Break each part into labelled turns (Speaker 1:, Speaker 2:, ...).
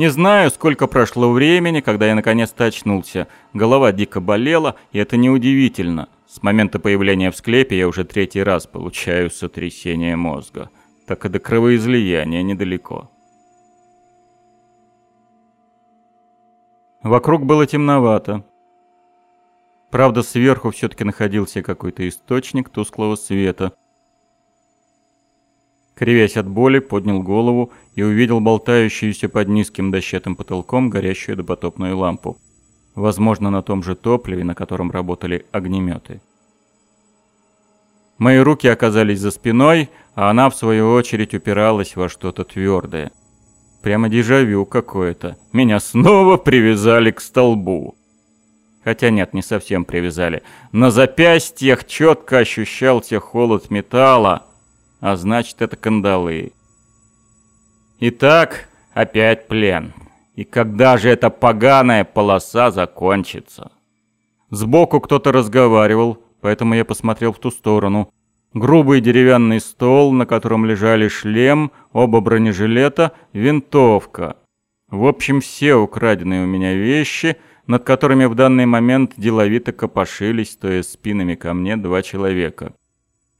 Speaker 1: Не знаю, сколько прошло времени, когда я наконец-то очнулся. Голова дико болела, и это неудивительно. С момента появления в склепе я уже третий раз получаю сотрясение мозга. Так и до кровоизлияния недалеко. Вокруг было темновато. Правда, сверху все-таки находился какой-то источник тусклого света. Кривясь от боли, поднял голову и увидел болтающуюся под низким дощатым потолком горящую допотопную лампу. Возможно, на том же топливе, на котором работали огнеметы. Мои руки оказались за спиной, а она, в свою очередь, упиралась во что-то твердое. Прямо дежавю какое-то. Меня снова привязали к столбу. Хотя нет, не совсем привязали. На запястьях четко ощущался холод металла, а значит это кандалы. Итак, опять плен. И когда же эта поганая полоса закончится? Сбоку кто-то разговаривал, поэтому я посмотрел в ту сторону. Грубый деревянный стол, на котором лежали шлем, оба бронежилета, винтовка. В общем, все украденные у меня вещи, над которыми в данный момент деловито копошились, стоя спинами ко мне, два человека.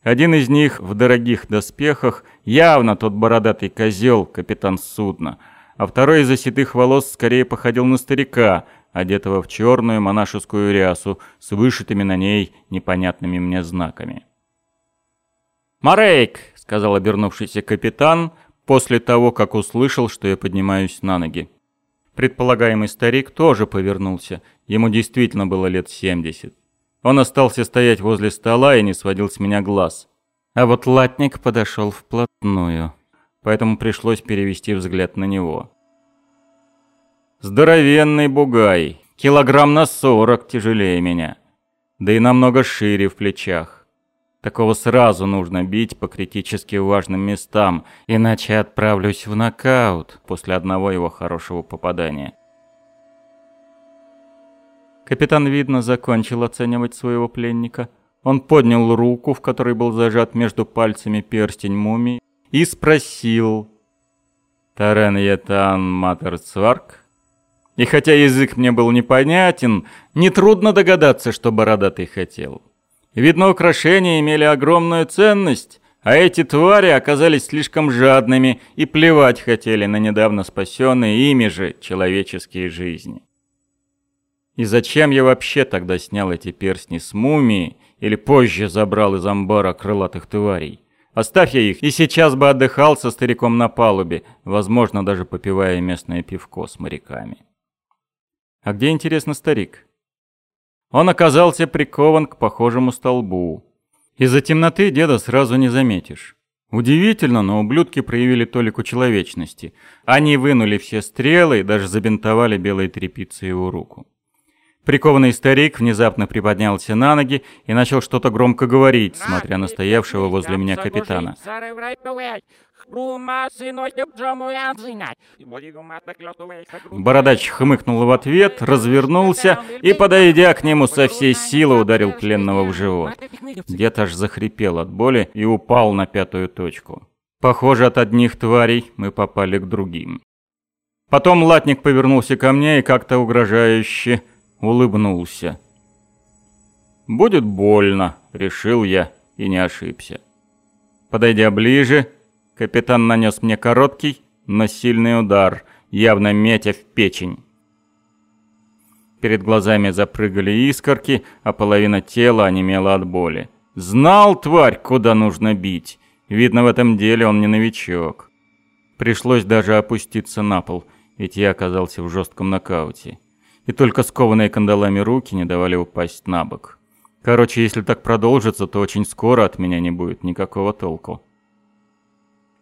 Speaker 1: Один из них в дорогих доспехах, явно тот бородатый козел, капитан судна, а второй из-за седых волос скорее походил на старика, одетого в черную монашескую рясу с вышитыми на ней непонятными мне знаками. «Марейк!» — сказал обернувшийся капитан после того, как услышал, что я поднимаюсь на ноги. Предполагаемый старик тоже повернулся. Ему действительно было лет семьдесят. Он остался стоять возле стола и не сводил с меня глаз. А вот латник подошел вплотную, поэтому пришлось перевести взгляд на него. Здоровенный бугай, килограмм на сорок тяжелее меня, да и намного шире в плечах. Такого сразу нужно бить по критически важным местам, иначе отправлюсь в нокаут после одного его хорошего попадания. Капитан, видно, закончил оценивать своего пленника. Он поднял руку, в которой был зажат между пальцами перстень мумии, и спросил «Тарен Етан Матерцварк?» И хотя язык мне был непонятен, нетрудно догадаться, что бородатый хотел. Видно, украшения имели огромную ценность, а эти твари оказались слишком жадными и плевать хотели на недавно спасенные ими же человеческие жизни. И зачем я вообще тогда снял эти перстни с мумии или позже забрал из амбара крылатых тварей? Оставь я их, и сейчас бы отдыхал со стариком на палубе, возможно, даже попивая местное пивко с моряками. А где, интересно, старик? Он оказался прикован к похожему столбу. Из-за темноты деда сразу не заметишь. Удивительно, но ублюдки проявили толику человечности. Они вынули все стрелы и даже забинтовали белой тряпицей его руку. Прикованный старик внезапно приподнялся на ноги и начал что-то громко говорить, смотря на стоявшего возле меня капитана. Бородач хмыкнул в ответ, развернулся и, подойдя к нему со всей силы, ударил пленного в живот. Дед аж захрипел от боли и упал на пятую точку. Похоже, от одних тварей мы попали к другим. Потом латник повернулся ко мне и как-то угрожающе улыбнулся. «Будет больно», — решил я и не ошибся. Подойдя ближе, Капитан нанес мне короткий, но сильный удар, явно метя в печень. Перед глазами запрыгали искорки, а половина тела онемела от боли. Знал, тварь, куда нужно бить. Видно, в этом деле он не новичок. Пришлось даже опуститься на пол, ведь я оказался в жестком нокауте. И только скованные кандалами руки не давали упасть на бок. Короче, если так продолжится, то очень скоро от меня не будет никакого толку.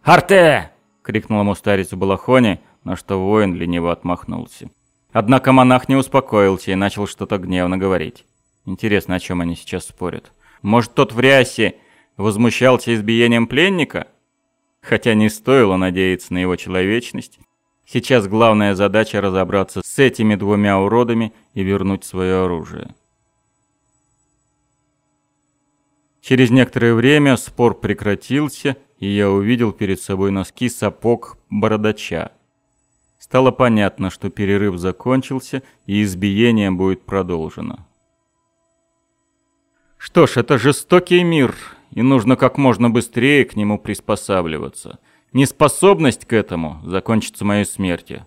Speaker 1: «Арте!» — крикнул ему старец в балахоне, на что воин лениво отмахнулся. Однако монах не успокоился и начал что-то гневно говорить. Интересно, о чем они сейчас спорят. Может, тот в рясе возмущался избиением пленника? Хотя не стоило надеяться на его человечность. Сейчас главная задача разобраться с этими двумя уродами и вернуть свое оружие. Через некоторое время спор прекратился, и я увидел перед собой носки сапог бородача. Стало понятно, что перерыв закончился и избиение будет продолжено. Что ж, это жестокий мир, и нужно как можно быстрее к нему приспосабливаться. Неспособность к этому закончится моей смертью.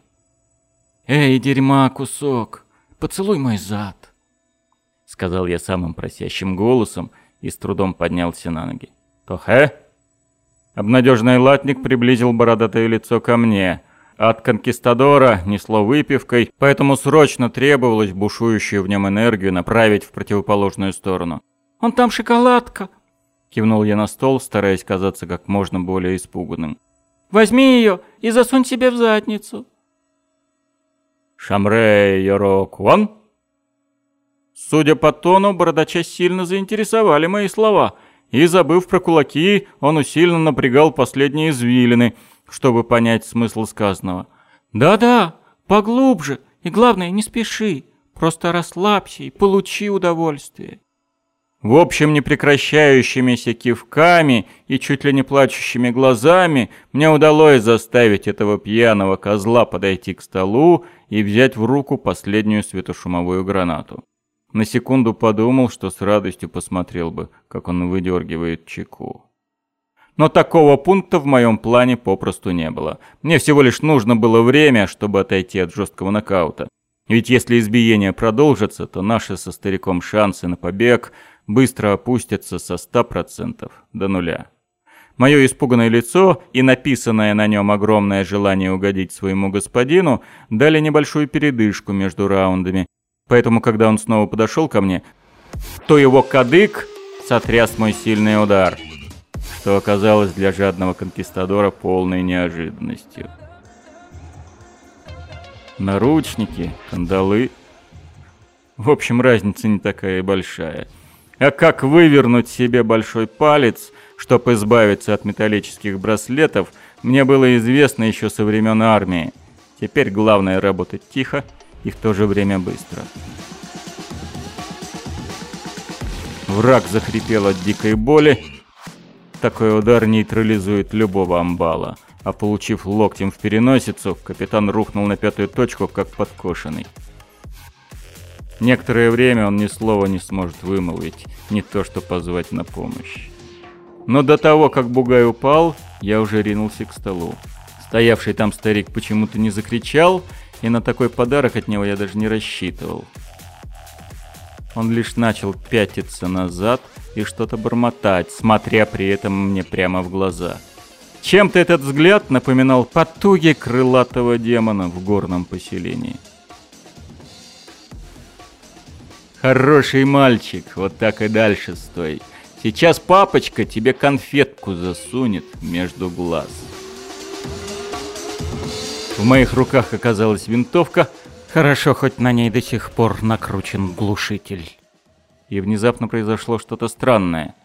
Speaker 1: «Эй, дерьма, кусок, поцелуй мой зад», — сказал я самым просящим голосом и с трудом поднялся на ноги. «Тохе?» Обнадеженный латник приблизил бородатое лицо ко мне. От конкистадора несло выпивкой, поэтому срочно требовалось бушующую в нем энергию направить в противоположную сторону. «Он там шоколадка!» Кивнул я на стол, стараясь казаться как можно более испуганным. «Возьми ее и засунь себе в задницу!» «Шамре Йорокван?» Судя по тону, бородача сильно заинтересовали мои слова, и, забыв про кулаки, он усиленно напрягал последние извилины, чтобы понять смысл сказанного. «Да-да, поглубже, и главное, не спеши, просто расслабься и получи удовольствие». В общем, непрекращающимися кивками и чуть ли не плачущими глазами мне удалось заставить этого пьяного козла подойти к столу и взять в руку последнюю светошумовую гранату. На секунду подумал, что с радостью посмотрел бы, как он выдергивает чеку. Но такого пункта в моем плане попросту не было. Мне всего лишь нужно было время, чтобы отойти от жесткого нокаута. Ведь если избиение продолжится, то наши со стариком шансы на побег быстро опустятся со 100% до нуля. Мое испуганное лицо и написанное на нем огромное желание угодить своему господину дали небольшую передышку между раундами, поэтому когда он снова подошел ко мне, то его кадык сотряс мой сильный удар, что оказалось для жадного конкистадора полной неожиданностью. Наручники, кандалы. В общем, разница не такая большая. А как вывернуть себе большой палец, чтобы избавиться от металлических браслетов, мне было известно еще со времен армии. Теперь главное работать тихо и в то же время быстро. Враг захрипел от дикой боли. Такой удар нейтрализует любого амбала. А получив локтем в переносицу, капитан рухнул на пятую точку, как подкошенный. Некоторое время он ни слова не сможет вымолвить, не то что позвать на помощь. Но до того, как Бугай упал, я уже ринулся к столу. Стоявший там старик почему-то не закричал, и на такой подарок от него я даже не рассчитывал. Он лишь начал пятиться назад и что-то бормотать, смотря при этом мне прямо в глаза. Чем-то этот взгляд напоминал потуги крылатого демона в горном поселении. Хороший мальчик, вот так и дальше стой. Сейчас папочка тебе конфетку засунет между глаз. В моих руках оказалась винтовка. Хорошо, хоть на ней до сих пор накручен глушитель. И внезапно произошло что-то странное.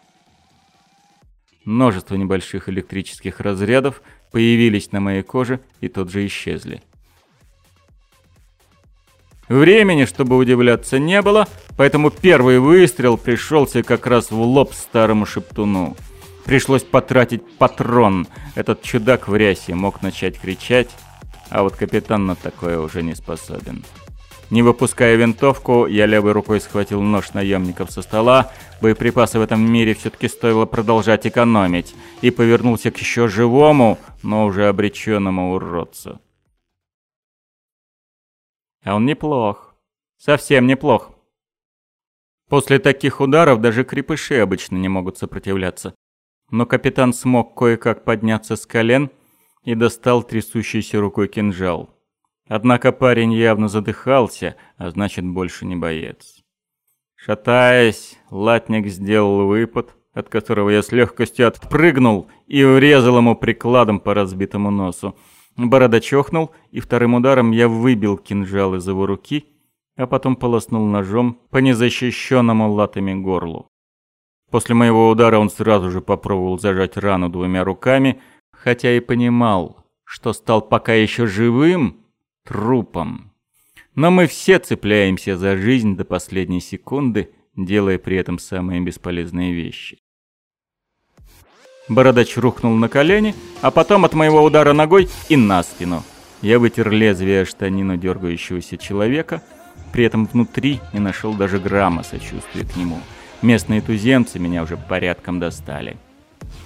Speaker 1: Множество небольших электрических разрядов появились на моей коже и тут же исчезли. Времени, чтобы удивляться, не было, поэтому первый выстрел пришелся как раз в лоб старому шептуну. Пришлось потратить патрон. Этот чудак в рясе мог начать кричать, а вот капитан на такое уже не способен. Не выпуская винтовку, я левой рукой схватил нож наемников со стола, боеприпасы в этом мире все-таки стоило продолжать экономить, и повернулся к еще живому, но уже обреченному уродцу. А он неплох. Совсем неплох. После таких ударов даже крепыши обычно не могут сопротивляться. Но капитан смог кое-как подняться с колен и достал трясущейся рукой кинжал. Однако парень явно задыхался, а значит больше не боец. Шатаясь, латник сделал выпад, от которого я с легкостью отпрыгнул и врезал ему прикладом по разбитому носу. Борода чохнул, и вторым ударом я выбил кинжал из его руки, а потом полоснул ножом по незащищенному латами горлу. После моего удара он сразу же попробовал зажать рану двумя руками, хотя и понимал, что стал пока еще живым трупом. Но мы все цепляемся за жизнь до последней секунды, делая при этом самые бесполезные вещи. Бородач рухнул на колени, а потом от моего удара ногой и на спину. Я вытер лезвие штанину дергающегося человека, при этом внутри не нашел даже грамма сочувствия к нему. Местные туземцы меня уже порядком достали.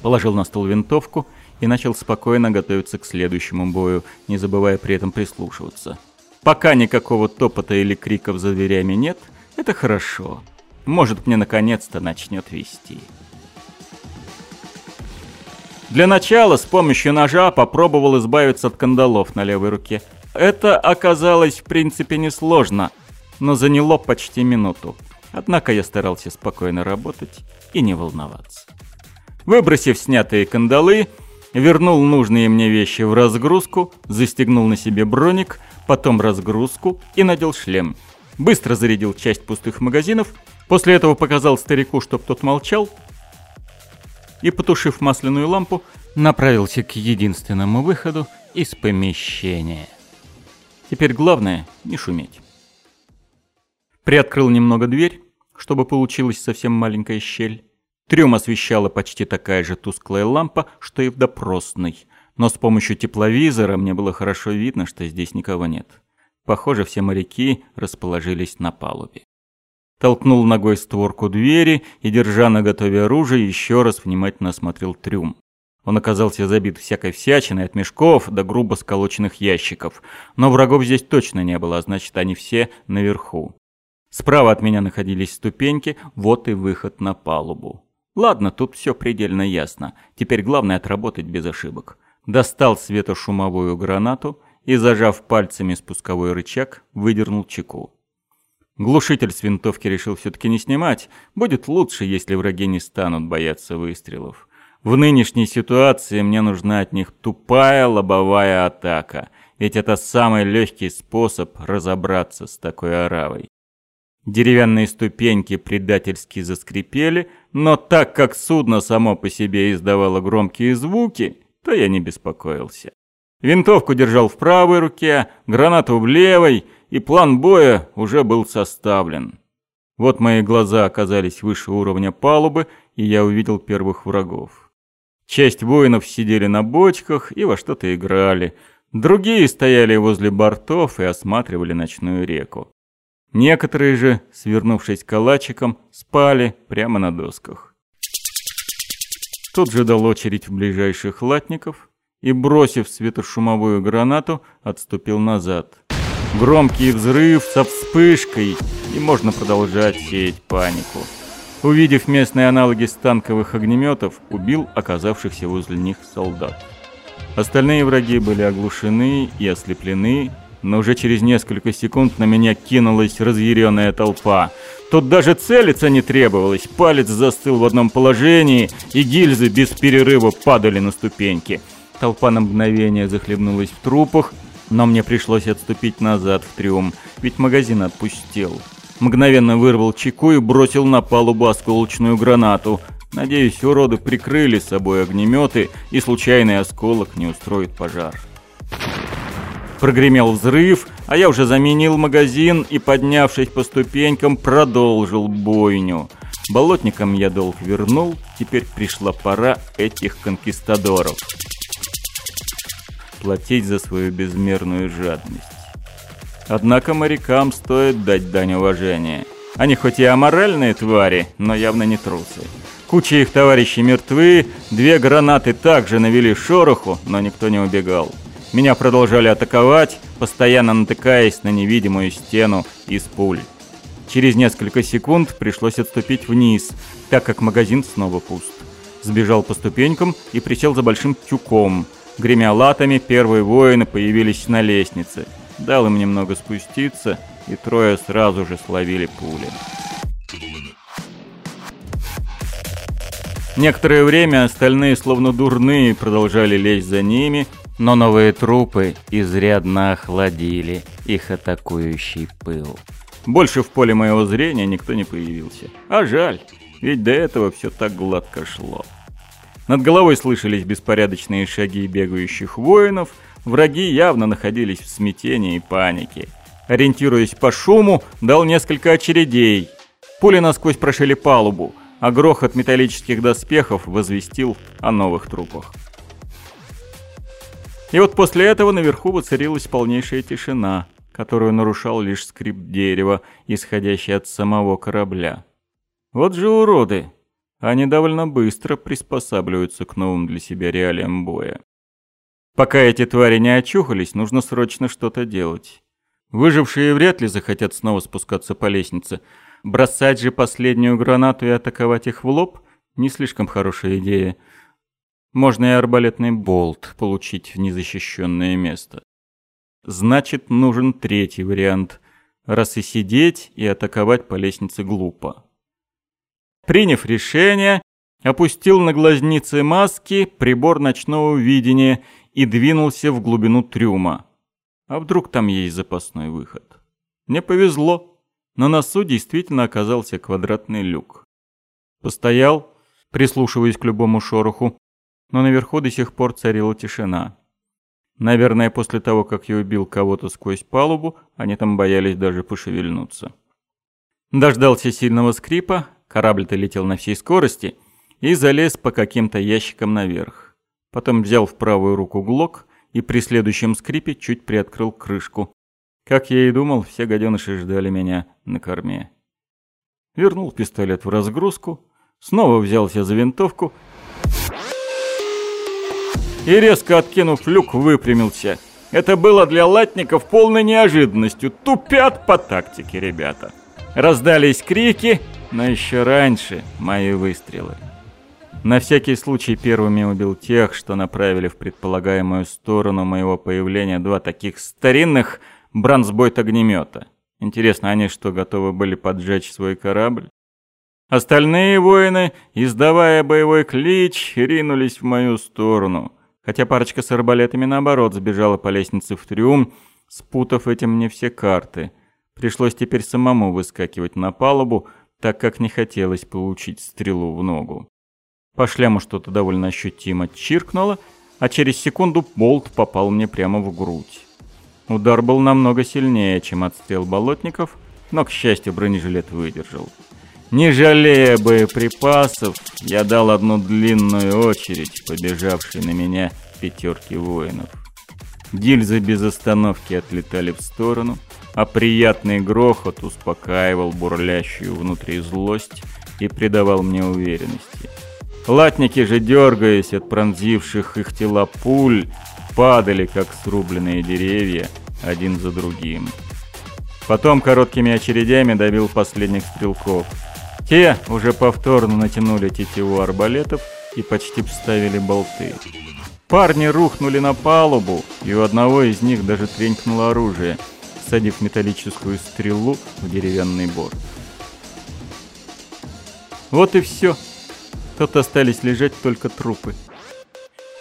Speaker 1: Положил на стол винтовку и начал спокойно готовиться к следующему бою, не забывая при этом прислушиваться. Пока никакого топота или криков за дверями нет, это хорошо. Может, мне наконец-то начнет вести. Для начала с помощью ножа попробовал избавиться от кандалов на левой руке. Это оказалось в принципе несложно, но заняло почти минуту. Однако я старался спокойно работать и не волноваться. Выбросив снятые кандалы, вернул нужные мне вещи в разгрузку, застегнул на себе броник, потом разгрузку и надел шлем. Быстро зарядил часть пустых магазинов, после этого показал старику, чтоб тот молчал, и, потушив масляную лампу, направился к единственному выходу из помещения. Теперь главное не шуметь. Приоткрыл немного дверь, чтобы получилась совсем маленькая щель. Трюм освещала почти такая же тусклая лампа, что и в допросной, но с помощью тепловизора мне было хорошо видно, что здесь никого нет. Похоже, все моряки расположились на палубе толкнул ногой створку двери и, держа на готове оружие, еще раз внимательно осмотрел трюм. Он оказался забит всякой всячиной от мешков до грубо сколоченных ящиков, но врагов здесь точно не было, а значит, они все наверху. Справа от меня находились ступеньки, вот и выход на палубу. Ладно, тут все предельно ясно. Теперь главное отработать без ошибок. Достал светошумовую гранату и, зажав пальцами спусковой рычаг, выдернул чеку. Глушитель с винтовки решил все-таки не снимать. Будет лучше, если враги не станут бояться выстрелов. В нынешней ситуации мне нужна от них тупая лобовая атака, ведь это самый легкий способ разобраться с такой оравой. Деревянные ступеньки предательски заскрипели, но так как судно само по себе издавало громкие звуки, то я не беспокоился. Винтовку держал в правой руке, гранату в левой — и план боя уже был составлен. Вот мои глаза оказались выше уровня палубы, и я увидел первых врагов. Часть воинов сидели на бочках и во что-то играли. Другие стояли возле бортов и осматривали ночную реку. Некоторые же, свернувшись калачиком, спали прямо на досках. Тут же дал очередь в ближайших латников и, бросив светошумовую гранату, отступил назад. Громкий взрыв со вспышкой, и можно продолжать сеять панику. Увидев местные аналоги станковых огнеметов, убил оказавшихся возле них солдат. Остальные враги были оглушены и ослеплены, но уже через несколько секунд на меня кинулась разъяренная толпа. Тут даже целиться не требовалось, палец застыл в одном положении, и гильзы без перерыва падали на ступеньки. Толпа на мгновение захлебнулась в трупах, но мне пришлось отступить назад в трюм, ведь магазин отпустил. Мгновенно вырвал чеку и бросил на палубу осколочную гранату. Надеюсь, уроды прикрыли собой огнеметы, и случайный осколок не устроит пожар. Прогремел взрыв, а я уже заменил магазин и, поднявшись по ступенькам, продолжил бойню. Болотникам я долг вернул, теперь пришла пора этих конкистадоров платить за свою безмерную жадность. Однако морякам стоит дать дань уважения. Они хоть и аморальные твари, но явно не трусы. Куча их товарищей мертвы, две гранаты также навели шороху, но никто не убегал. Меня продолжали атаковать, постоянно натыкаясь на невидимую стену из пуль. Через несколько секунд пришлось отступить вниз, так как магазин снова пуст. Сбежал по ступенькам и присел за большим тюком – Гремя латами, первые воины появились на лестнице. Дал им немного спуститься, и трое сразу же словили пули. Некоторое время остальные, словно дурные, продолжали лезть за ними, но новые трупы изрядно охладили их атакующий пыл. Больше в поле моего зрения никто не появился. А жаль, ведь до этого все так гладко шло. Над головой слышались беспорядочные шаги бегающих воинов, враги явно находились в смятении и панике. Ориентируясь по шуму, дал несколько очередей. Пули насквозь прошили палубу, а грохот металлических доспехов возвестил о новых трупах. И вот после этого наверху воцарилась полнейшая тишина, которую нарушал лишь скрип дерева, исходящий от самого корабля. Вот же уроды! Они довольно быстро приспосабливаются к новым для себя реалиям боя. Пока эти твари не очухались, нужно срочно что-то делать. Выжившие вряд ли захотят снова спускаться по лестнице. Бросать же последнюю гранату и атаковать их в лоб – не слишком хорошая идея. Можно и арбалетный болт получить в незащищенное место. Значит, нужен третий вариант. Раз и сидеть, и атаковать по лестнице глупо. Приняв решение, опустил на глазницы маски прибор ночного видения и двинулся в глубину трюма. А вдруг там есть запасной выход? Мне повезло. На носу действительно оказался квадратный люк. Постоял, прислушиваясь к любому шороху, но наверху до сих пор царила тишина. Наверное, после того, как я убил кого-то сквозь палубу, они там боялись даже пошевельнуться. Дождался сильного скрипа, корабль-то летел на всей скорости, и залез по каким-то ящикам наверх. Потом взял в правую руку глок и при следующем скрипе чуть приоткрыл крышку. Как я и думал, все гаденыши ждали меня на корме. Вернул пистолет в разгрузку, снова взялся за винтовку и, резко откинув люк, выпрямился. Это было для латников полной неожиданностью. Тупят по тактике, ребята. Раздались крики, но еще раньше мои выстрелы. На всякий случай первыми убил тех, что направили в предполагаемую сторону моего появления два таких старинных бронзбойт-огнемета. Интересно, они что, готовы были поджечь свой корабль? Остальные воины, издавая боевой клич, ринулись в мою сторону. Хотя парочка с арбалетами, наоборот, сбежала по лестнице в трюм, спутав этим мне все карты. Пришлось теперь самому выскакивать на палубу, так как не хотелось получить стрелу в ногу. По шлему что-то довольно ощутимо чиркнуло, а через секунду болт попал мне прямо в грудь. Удар был намного сильнее, чем отстрел болотников, но, к счастью, бронежилет выдержал. Не жалея боеприпасов, я дал одну длинную очередь, побежавшей на меня пятерки воинов. Гильзы без остановки отлетали в сторону, а приятный грохот успокаивал бурлящую внутри злость и придавал мне уверенности. Латники же, дергаясь от пронзивших их тела пуль, падали, как срубленные деревья, один за другим. Потом короткими очередями добил последних стрелков. Те уже повторно натянули тетиву арбалетов и почти вставили болты. Парни рухнули на палубу, и у одного из них даже тренькнуло оружие, садив металлическую стрелу в деревянный борт. Вот и все. Тут остались лежать только трупы.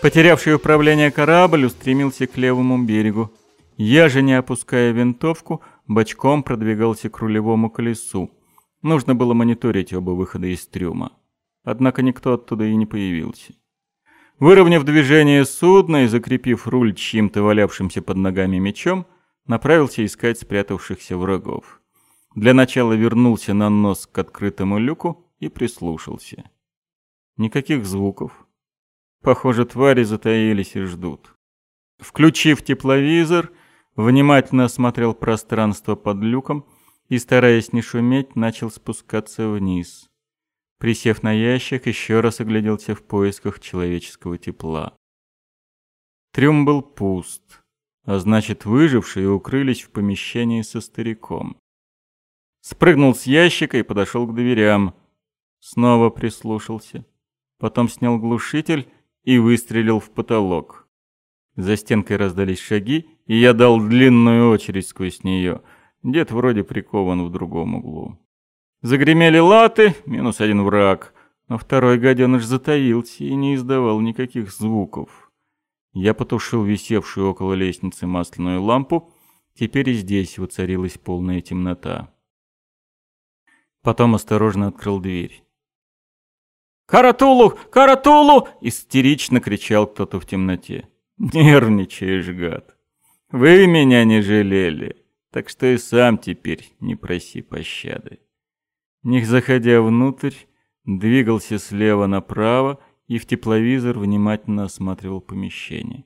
Speaker 1: Потерявший управление корабль устремился к левому берегу. Я же, не опуская винтовку, бочком продвигался к рулевому колесу. Нужно было мониторить оба выхода из трюма. Однако никто оттуда и не появился. Выровняв движение судна и закрепив руль чьим-то валявшимся под ногами мечом, направился искать спрятавшихся врагов. Для начала вернулся на нос к открытому люку и прислушался. Никаких звуков. Похоже, твари затаились и ждут. Включив тепловизор, внимательно осмотрел пространство под люком и, стараясь не шуметь, начал спускаться вниз. Присев на ящик, еще раз огляделся в поисках человеческого тепла. Трюм был пуст, а значит, выжившие укрылись в помещении со стариком. Спрыгнул с ящика и подошел к дверям. Снова прислушался потом снял глушитель и выстрелил в потолок. За стенкой раздались шаги, и я дал длинную очередь сквозь нее. Дед вроде прикован в другом углу. Загремели латы, минус один враг, но второй гаденыш затаился и не издавал никаких звуков. Я потушил висевшую около лестницы масляную лампу, теперь и здесь воцарилась полная темнота. Потом осторожно открыл дверь. «Каратулу! Каратулу!» — истерично кричал кто-то в темноте. «Нервничаешь, гад. Вы меня не жалели, так что и сам теперь не проси пощады». Не заходя внутрь, двигался слева направо и в тепловизор внимательно осматривал помещение.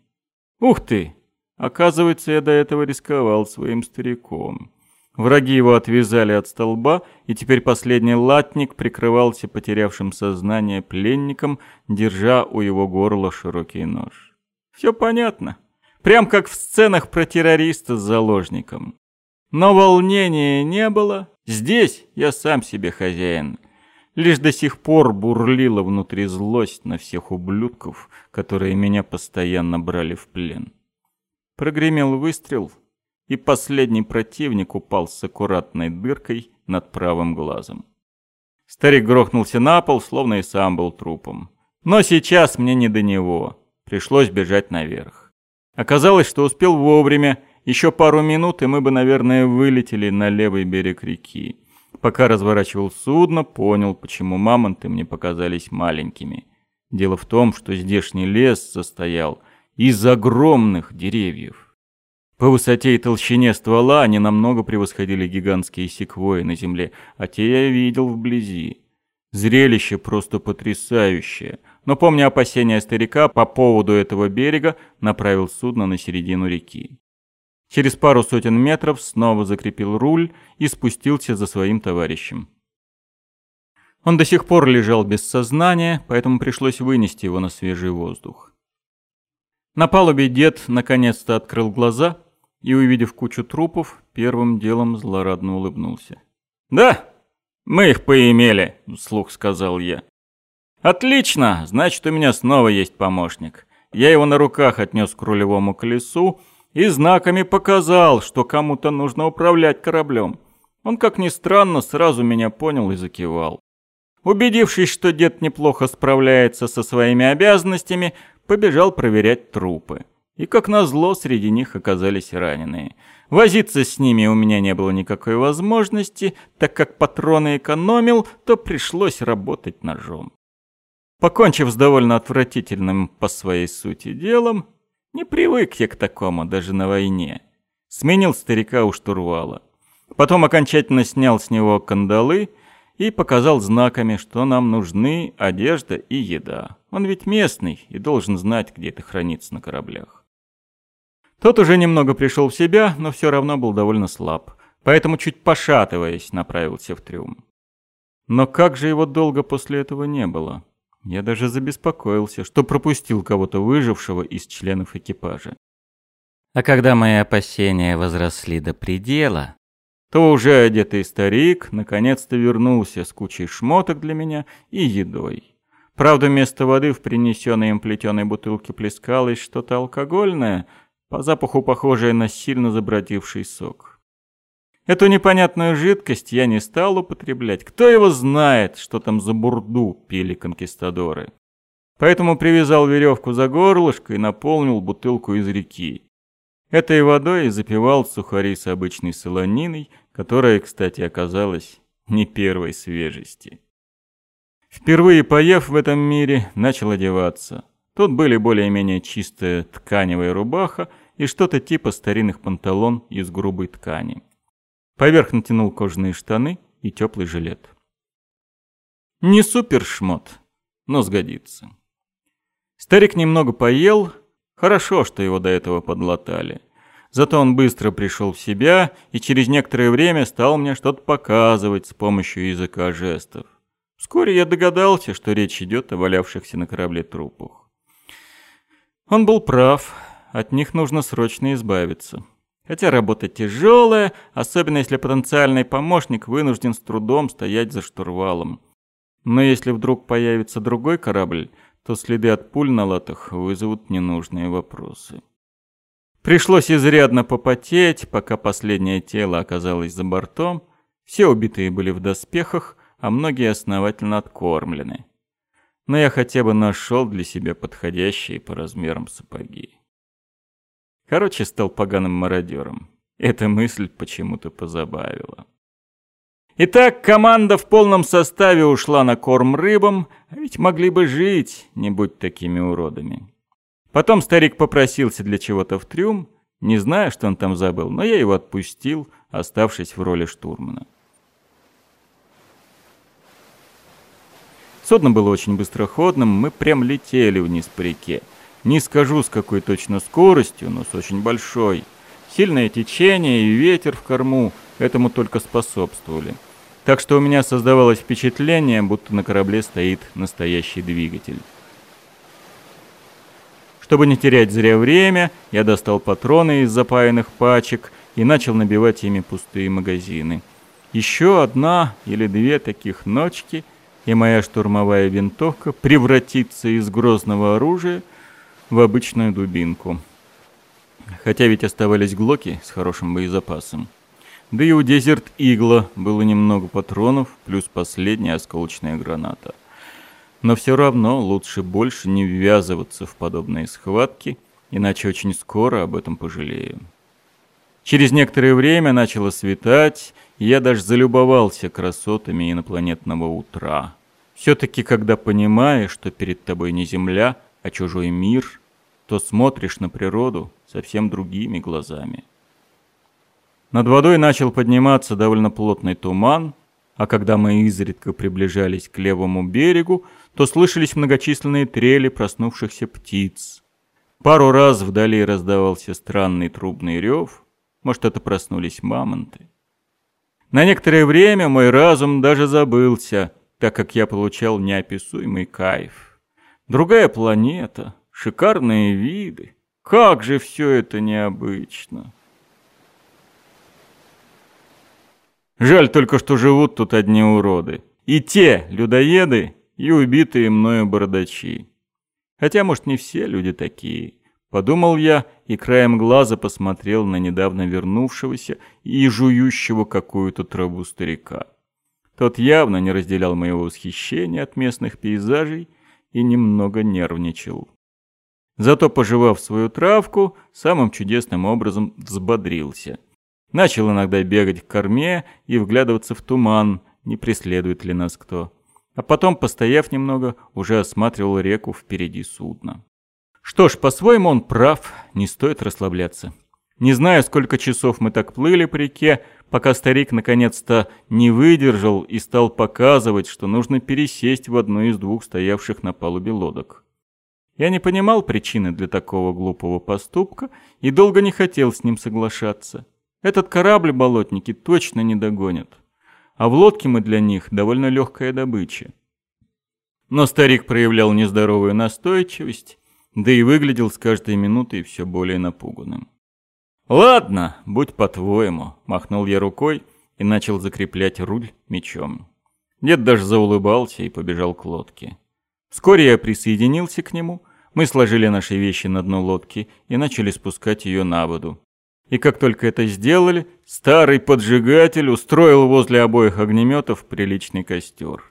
Speaker 1: Ух ты! Оказывается, я до этого рисковал своим стариком. Враги его отвязали от столба, и теперь последний латник прикрывался потерявшим сознание пленником, держа у его горла широкий нож. Все понятно. Прям как в сценах про террориста с заложником. Но волнения не было. Здесь я сам себе хозяин. Лишь до сих пор бурлила внутри злость на всех ублюдков, которые меня постоянно брали в плен. Прогремел выстрел — и последний противник упал с аккуратной дыркой над правым глазом. Старик грохнулся на пол, словно и сам был трупом. Но сейчас мне не до него. Пришлось бежать наверх. Оказалось, что успел вовремя. Еще пару минут, и мы бы, наверное, вылетели на левый берег реки. Пока разворачивал судно, понял, почему мамонты мне показались маленькими. Дело в том, что здешний лес состоял из огромных деревьев. По высоте и толщине ствола они намного превосходили гигантские секвои на земле, а те я видел вблизи. Зрелище просто потрясающее. Но помня опасения старика по поводу этого берега, направил судно на середину реки. Через пару сотен метров снова закрепил руль и спустился за своим товарищем. Он до сих пор лежал без сознания, поэтому пришлось вынести его на свежий воздух. На палубе дед наконец-то открыл глаза и, увидев кучу трупов, первым делом злорадно улыбнулся. «Да, мы их поимели», — вслух сказал я. «Отлично, значит, у меня снова есть помощник. Я его на руках отнес к рулевому колесу и знаками показал, что кому-то нужно управлять кораблем. Он, как ни странно, сразу меня понял и закивал. Убедившись, что дед неплохо справляется со своими обязанностями, побежал проверять трупы. И как назло, среди них оказались раненые. Возиться с ними у меня не было никакой возможности, так как патроны экономил, то пришлось работать ножом. Покончив с довольно отвратительным по своей сути делом, не привык я к такому даже на войне. Сменил старика у штурвала. Потом окончательно снял с него кандалы и показал знаками, что нам нужны одежда и еда. Он ведь местный и должен знать, где это хранится на кораблях. Тот уже немного пришел в себя, но все равно был довольно слаб, поэтому чуть пошатываясь, направился в трюм. Но как же его долго после этого не было? Я даже забеспокоился, что пропустил кого-то выжившего из членов экипажа. А когда мои опасения возросли до предела, то уже одетый старик наконец-то вернулся с кучей шмоток для меня и едой. Правда, вместо воды в принесенной им плетеной бутылке плескалось что-то алкогольное — по запаху похожее на сильно забродивший сок. Эту непонятную жидкость я не стал употреблять. Кто его знает, что там за бурду пили конкистадоры. Поэтому привязал веревку за горлышко и наполнил бутылку из реки. Этой водой запивал сухари с обычной солониной, которая, кстати, оказалась не первой свежести. Впервые поев в этом мире, начал одеваться. Тут были более-менее чистая тканевая рубаха и что-то типа старинных панталон из грубой ткани. Поверх натянул кожаные штаны и теплый жилет. Не супер шмот, но сгодится. Старик немного поел, хорошо, что его до этого подлатали. Зато он быстро пришел в себя и через некоторое время стал мне что-то показывать с помощью языка жестов. Вскоре я догадался, что речь идет о валявшихся на корабле трупах. Он был прав от них нужно срочно избавиться. Хотя работа тяжелая, особенно если потенциальный помощник вынужден с трудом стоять за штурвалом. Но если вдруг появится другой корабль, то следы от пуль на латах вызовут ненужные вопросы. Пришлось изрядно попотеть, пока последнее тело оказалось за бортом. Все убитые были в доспехах, а многие основательно откормлены. Но я хотя бы нашел для себя подходящие по размерам сапоги. Короче, стал поганым мародером. Эта мысль почему-то позабавила. Итак, команда в полном составе ушла на корм рыбам, а ведь могли бы жить, не будь такими уродами. Потом старик попросился для чего-то в трюм, не знаю, что он там забыл, но я его отпустил, оставшись в роли штурмана. Судно было очень быстроходным, мы прям летели вниз по реке. Не скажу, с какой точно скоростью, но с очень большой. Сильное течение и ветер в корму этому только способствовали. Так что у меня создавалось впечатление, будто на корабле стоит настоящий двигатель. Чтобы не терять зря время, я достал патроны из запаянных пачек и начал набивать ими пустые магазины. Еще одна или две таких ночки, и моя штурмовая винтовка превратится из грозного оружия в обычную дубинку. Хотя ведь оставались глоки с хорошим боезапасом. Да и у Дезерт Игла было немного патронов, плюс последняя осколочная граната. Но все равно лучше больше не ввязываться в подобные схватки, иначе очень скоро об этом пожалею. Через некоторое время начало светать, и я даже залюбовался красотами инопланетного утра. Все-таки, когда понимаешь, что перед тобой не Земля, а чужой мир, то смотришь на природу совсем другими глазами. Над водой начал подниматься довольно плотный туман, а когда мы изредка приближались к левому берегу, то слышались многочисленные трели проснувшихся птиц. Пару раз вдали раздавался странный трубный рев, может, это проснулись мамонты. На некоторое время мой разум даже забылся, так как я получал неописуемый кайф. Другая планета, шикарные виды. Как же все это необычно. Жаль только, что живут тут одни уроды. И те людоеды, и убитые мною бородачи. Хотя, может, не все люди такие. Подумал я и краем глаза посмотрел на недавно вернувшегося и жующего какую-то траву старика. Тот явно не разделял моего восхищения от местных пейзажей и немного нервничал. Зато, пожевав свою травку, самым чудесным образом взбодрился. Начал иногда бегать к корме и вглядываться в туман, не преследует ли нас кто. А потом, постояв немного, уже осматривал реку впереди судна. Что ж, по-своему он прав, не стоит расслабляться. Не знаю, сколько часов мы так плыли по реке, пока старик наконец-то не выдержал и стал показывать, что нужно пересесть в одну из двух стоявших на палубе лодок. Я не понимал причины для такого глупого поступка и долго не хотел с ним соглашаться. Этот корабль болотники точно не догонят. А в лодке мы для них довольно легкая добыча. Но старик проявлял нездоровую настойчивость, да и выглядел с каждой минутой все более напуганным. «Ладно, будь по-твоему», — махнул я рукой и начал закреплять руль мечом. Дед даже заулыбался и побежал к лодке. Вскоре я присоединился к нему, мы сложили наши вещи на дно лодки и начали спускать ее на воду. И как только это сделали, старый поджигатель устроил возле обоих огнеметов приличный костер.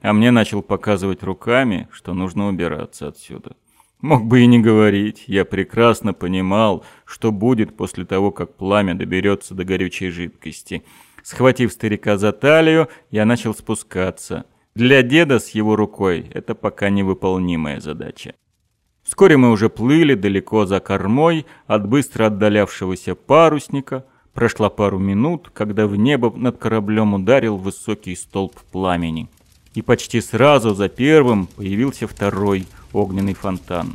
Speaker 1: А мне начал показывать руками, что нужно убираться отсюда. Мог бы и не говорить, я прекрасно понимал, что будет после того, как пламя доберется до горючей жидкости. Схватив старика за талию, я начал спускаться – для деда с его рукой это пока невыполнимая задача. Вскоре мы уже плыли далеко за кормой от быстро отдалявшегося парусника. Прошла пару минут, когда в небо над кораблем ударил высокий столб пламени. И почти сразу за первым появился второй огненный фонтан.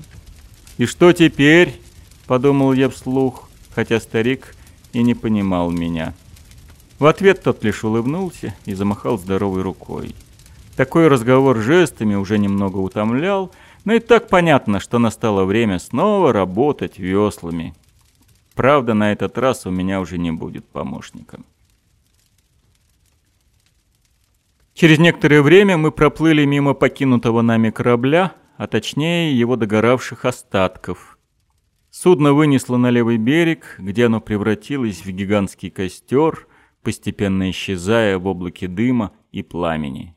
Speaker 1: «И что теперь?» – подумал я вслух, хотя старик и не понимал меня. В ответ тот лишь улыбнулся и замахал здоровой рукой. Такой разговор жестами уже немного утомлял, но и так понятно, что настало время снова работать веслами. Правда, на этот раз у меня уже не будет помощника. Через некоторое время мы проплыли мимо покинутого нами корабля, а точнее его догоравших остатков. Судно вынесло на левый берег, где оно превратилось в гигантский костер, постепенно исчезая в облаке дыма и пламени.